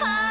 heart.